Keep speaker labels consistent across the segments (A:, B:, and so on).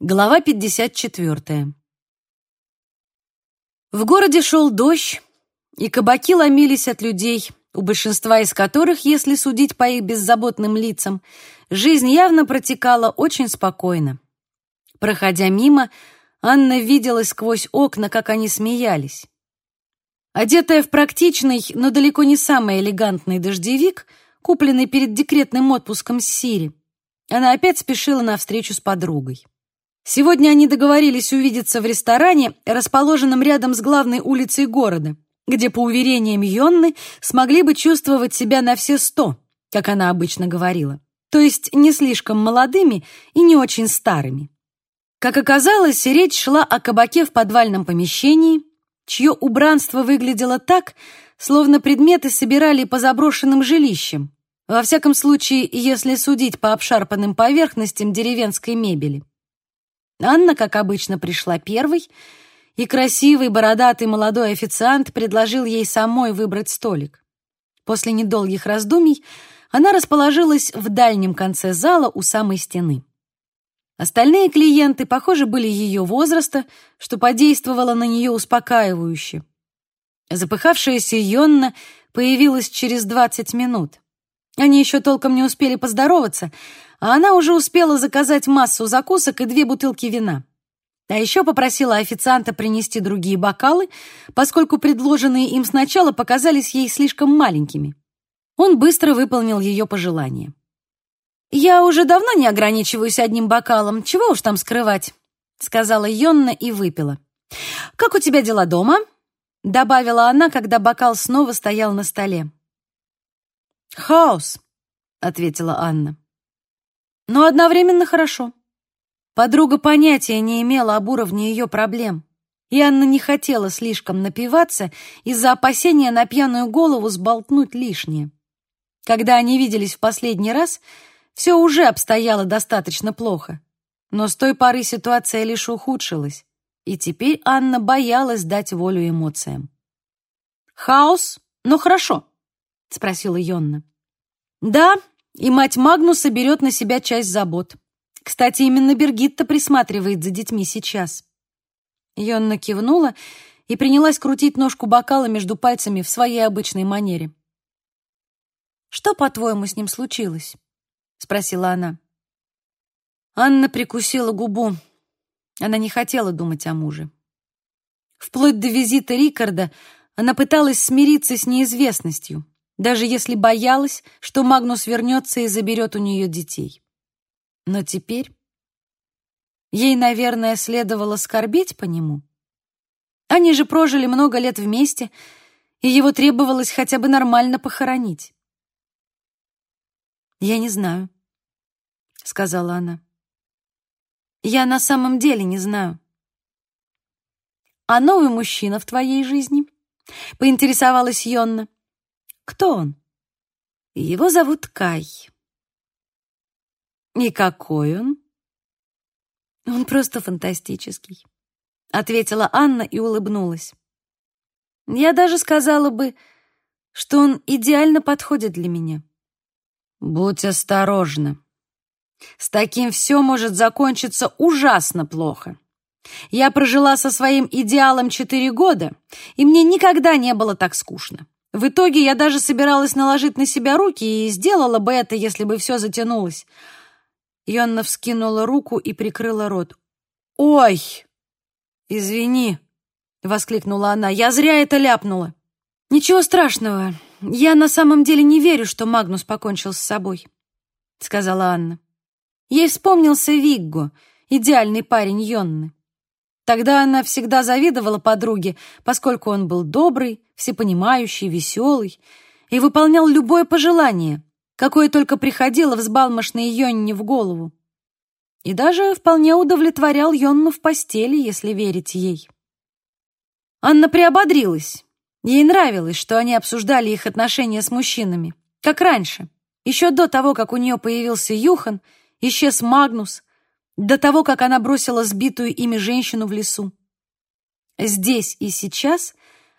A: Глава 54. В городе шел дождь, и кабаки ломились от людей, у большинства из которых, если судить по их беззаботным лицам, жизнь явно протекала очень спокойно. Проходя мимо, Анна видела сквозь окна, как они смеялись. Одетая в практичный, но далеко не самый элегантный дождевик, купленный перед декретным отпуском с Сири, она опять спешила на встречу с подругой. Сегодня они договорились увидеться в ресторане, расположенном рядом с главной улицей города, где, по уверениям Йонны, смогли бы чувствовать себя на все сто, как она обычно говорила, то есть не слишком молодыми и не очень старыми. Как оказалось, речь шла о кабаке в подвальном помещении, чье убранство выглядело так, словно предметы собирали по заброшенным жилищам, во всяком случае, если судить по обшарпанным поверхностям деревенской мебели. Анна, как обычно, пришла первой, и красивый бородатый молодой официант предложил ей самой выбрать столик. После недолгих раздумий она расположилась в дальнем конце зала у самой стены. Остальные клиенты, похоже, были ее возраста, что подействовало на нее успокаивающе. Запыхавшаяся Йонна появилась через двадцать минут. Они еще толком не успели поздороваться, а она уже успела заказать массу закусок и две бутылки вина. А еще попросила официанта принести другие бокалы, поскольку предложенные им сначала показались ей слишком маленькими. Он быстро выполнил ее пожелание. «Я уже давно не ограничиваюсь одним бокалом, чего уж там скрывать», сказала Йонна и выпила. «Как у тебя дела дома?» добавила она, когда бокал снова стоял на столе. «Хаос», — ответила Анна но одновременно хорошо. Подруга понятия не имела об уровне ее проблем, и Анна не хотела слишком напиваться из-за опасения на пьяную голову сболтнуть лишнее. Когда они виделись в последний раз, все уже обстояло достаточно плохо, но с той поры ситуация лишь ухудшилась, и теперь Анна боялась дать волю эмоциям. «Хаос, но хорошо», — спросила Йонна. «Да, и мать Магнуса берет на себя часть забот. Кстати, именно Бергитта присматривает за детьми сейчас. Йонна кивнула и принялась крутить ножку бокала между пальцами в своей обычной манере. «Что, по-твоему, с ним случилось?» — спросила она. Анна прикусила губу. Она не хотела думать о муже. Вплоть до визита Рикарда она пыталась смириться с неизвестностью даже если боялась, что Магнус вернется и заберет у нее детей. Но теперь ей, наверное, следовало скорбеть по нему. Они же прожили много лет вместе, и его требовалось хотя бы нормально похоронить. «Я не знаю», — сказала она. «Я на самом деле не знаю». «А новый мужчина в твоей жизни?» — поинтересовалась Йонна. Кто он? Его зовут Кай. И какой он? Он просто фантастический, ответила Анна и улыбнулась. Я даже сказала бы, что он идеально подходит для меня. Будь осторожна. С таким все может закончиться ужасно плохо. Я прожила со своим идеалом четыре года, и мне никогда не было так скучно. В итоге я даже собиралась наложить на себя руки и сделала бы это, если бы все затянулось. Йонна вскинула руку и прикрыла рот. «Ой! Извини!» — воскликнула она. «Я зря это ляпнула!» «Ничего страшного. Я на самом деле не верю, что Магнус покончил с собой», — сказала Анна. Ей вспомнился Вигго, идеальный парень Йонны. Тогда она всегда завидовала подруге, поскольку он был добрый, всепонимающий, веселый и выполнял любое пожелание, какое только приходило взбалмошной Йонне в голову. И даже вполне удовлетворял Йонну в постели, если верить ей. Анна приободрилась. Ей нравилось, что они обсуждали их отношения с мужчинами, как раньше, еще до того, как у нее появился Юхан, исчез Магнус, до того, как она бросила сбитую ими женщину в лесу. Здесь и сейчас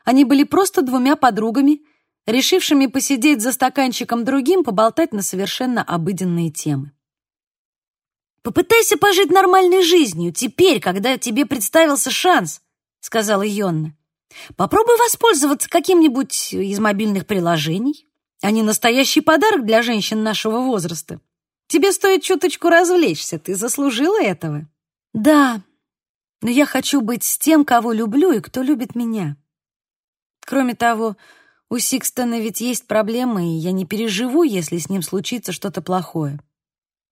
A: они были просто двумя подругами, решившими посидеть за стаканчиком другим, поболтать на совершенно обыденные темы. Попытайся пожить нормальной жизнью теперь, когда тебе представился шанс, сказала Йонна. Попробуй воспользоваться каким-нибудь из мобильных приложений. Они настоящий подарок для женщин нашего возраста. Тебе стоит чуточку развлечься, ты заслужила этого. Да, но я хочу быть с тем, кого люблю и кто любит меня. Кроме того, у Сикстона ведь есть проблемы, и я не переживу, если с ним случится что-то плохое.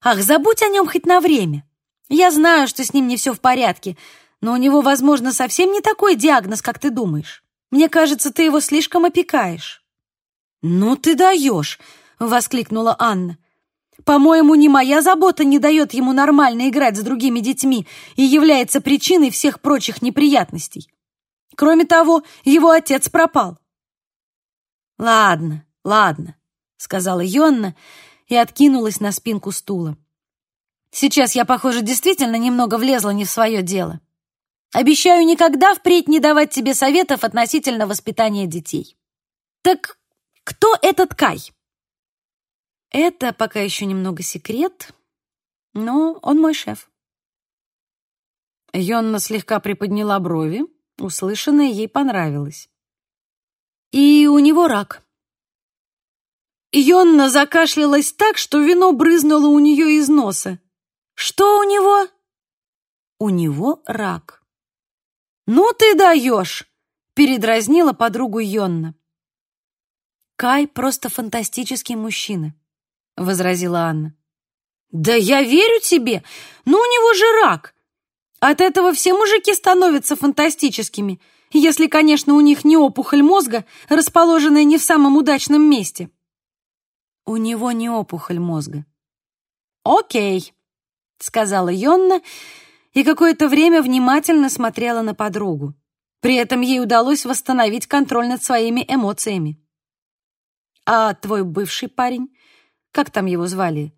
A: Ах, забудь о нем хоть на время. Я знаю, что с ним не все в порядке, но у него, возможно, совсем не такой диагноз, как ты думаешь. Мне кажется, ты его слишком опекаешь. «Ну ты даешь!» — воскликнула Анна. «По-моему, не моя забота не дает ему нормально играть с другими детьми и является причиной всех прочих неприятностей. Кроме того, его отец пропал». «Ладно, ладно», — сказала Йонна и откинулась на спинку стула. «Сейчас я, похоже, действительно немного влезла не в свое дело. Обещаю никогда впредь не давать тебе советов относительно воспитания детей. Так кто этот Кай? Это пока еще немного секрет, но он мой шеф. Йонна слегка приподняла брови, услышанное ей понравилось. И у него рак. Йонна закашлялась так, что вино брызнуло у нее из носа. Что у него? У него рак. «Ну ты даешь!» — передразнила подругу Йонна. «Кай просто фантастический мужчина», — возразила Анна. «Да я верю тебе, но у него же рак. От этого все мужики становятся фантастическими, если, конечно, у них не опухоль мозга, расположенная не в самом удачном месте». «У него не опухоль мозга». «Окей», — сказала Йонна, и какое-то время внимательно смотрела на подругу. При этом ей удалось восстановить контроль над своими эмоциями. А твой бывший парень, как там его звали?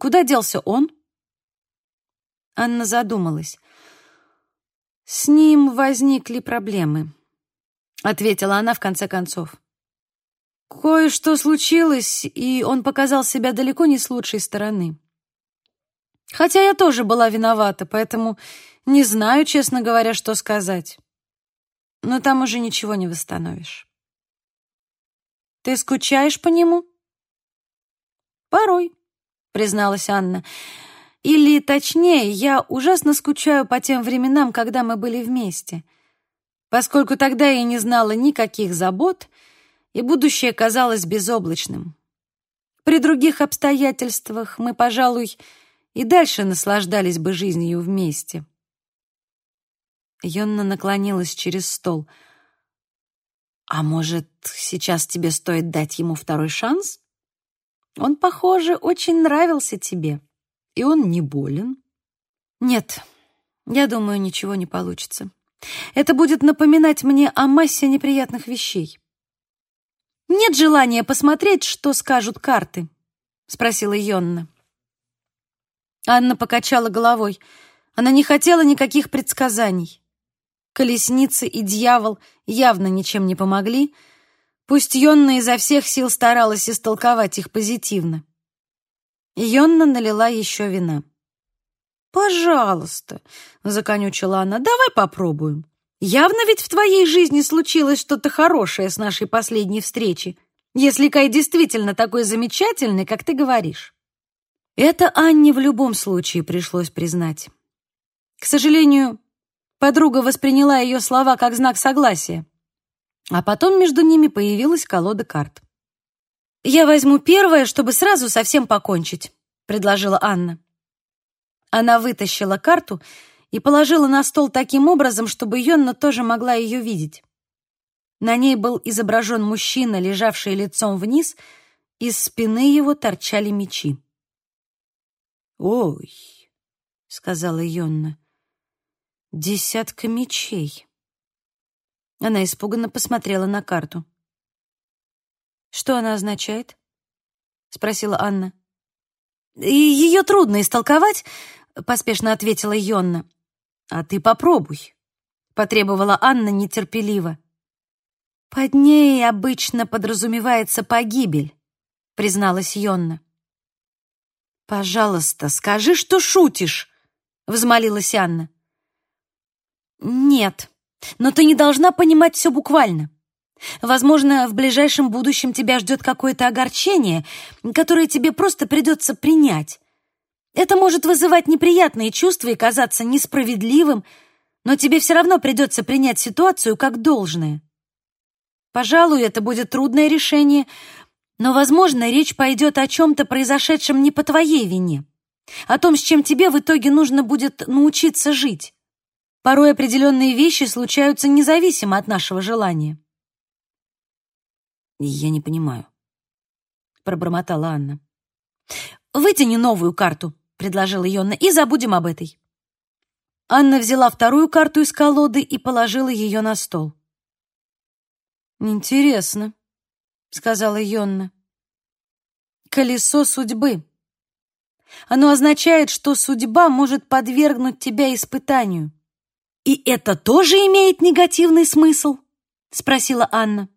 A: Куда делся он? Анна задумалась. С ним возникли проблемы, ответила она в конце концов. Кое-что случилось, и он показал себя далеко не с лучшей стороны. Хотя я тоже была виновата, поэтому не знаю, честно говоря, что сказать. Но там уже ничего не восстановишь. Ты скучаешь по нему? Порой, призналась Анна. Или, точнее, я ужасно скучаю по тем временам, когда мы были вместе. Поскольку тогда я не знала никаких забот, и будущее казалось безоблачным. При других обстоятельствах мы, пожалуй, и дальше наслаждались бы жизнью вместе. Йонна наклонилась через стол — а может, сейчас тебе стоит дать ему второй шанс? Он, похоже, очень нравился тебе, и он не болен. Нет, я думаю, ничего не получится. Это будет напоминать мне о массе неприятных вещей. Нет желания посмотреть, что скажут карты, спросила Йонна. Анна покачала головой. Она не хотела никаких предсказаний. Колесница и дьявол явно ничем не помогли, пусть Йонна изо всех сил старалась истолковать их позитивно. Йонна налила еще вина. «Пожалуйста», — законючила она, — «давай попробуем. Явно ведь в твоей жизни случилось что-то хорошее с нашей последней встречи, если Кай действительно такой замечательный, как ты говоришь». Это Анне в любом случае пришлось признать. К сожалению, Подруга восприняла ее слова как знак согласия. А потом между ними появилась колода карт. «Я возьму первое, чтобы сразу совсем покончить», — предложила Анна. Она вытащила карту и положила на стол таким образом, чтобы Йонна тоже могла ее видеть. На ней был изображен мужчина, лежавший лицом вниз, из спины его торчали мечи. «Ой», — сказала Йонна, Десятка мечей. Она испуганно посмотрела на карту. «Что она означает?» — спросила Анна. «Ее трудно истолковать», — поспешно ответила Йонна. «А ты попробуй», — потребовала Анна нетерпеливо. «Под ней обычно подразумевается погибель», — призналась Йонна. «Пожалуйста, скажи, что шутишь», — взмолилась Анна. «Нет, но ты не должна понимать все буквально. Возможно, в ближайшем будущем тебя ждет какое-то огорчение, которое тебе просто придется принять. Это может вызывать неприятные чувства и казаться несправедливым, но тебе все равно придется принять ситуацию как должное. Пожалуй, это будет трудное решение, но, возможно, речь пойдет о чем-то произошедшем не по твоей вине, о том, с чем тебе в итоге нужно будет научиться жить. Порой определенные вещи случаются независимо от нашего желания.
B: «Я не понимаю», — пробормотала Анна.
A: «Вытяни новую карту», — предложила Йонна, — «и забудем об этой». Анна взяла вторую карту из колоды и положила ее на стол. «Интересно», — сказала Йонна. «Колесо судьбы. Оно означает, что судьба может подвергнуть тебя испытанию». «И это тоже имеет негативный смысл?» — спросила Анна.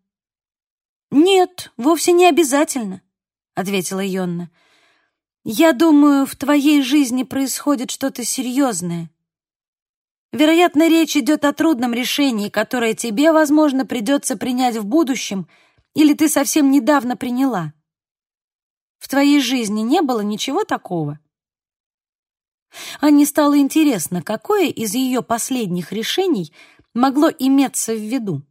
A: «Нет, вовсе не обязательно», — ответила Йонна. «Я думаю, в твоей жизни происходит что-то серьезное. Вероятно, речь идет о трудном решении, которое тебе, возможно, придется принять в будущем, или ты совсем недавно приняла. В твоей жизни не было ничего такого?» Анне стало интересно, какое из ее последних решений могло иметься в виду.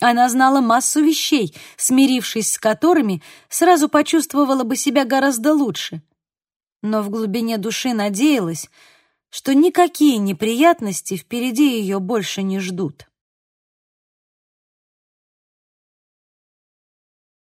A: Она знала массу вещей, смирившись с которыми, сразу почувствовала бы себя гораздо лучше. Но в глубине души надеялась, что никакие неприятности впереди ее больше не ждут.